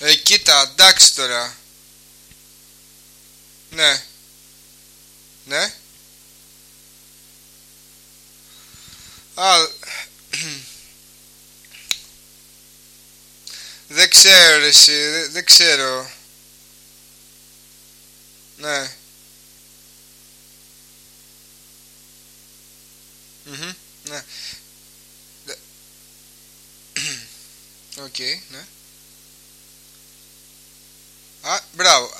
Ε, κοίτα, εντάξει τώρα. Ναι. Ναι. Α, δεν ξέρω εσύ, δεν, δεν ξέρω. Ναι. Μμμ, ναι. Οκ, okay, ναι. Α, μπράβο.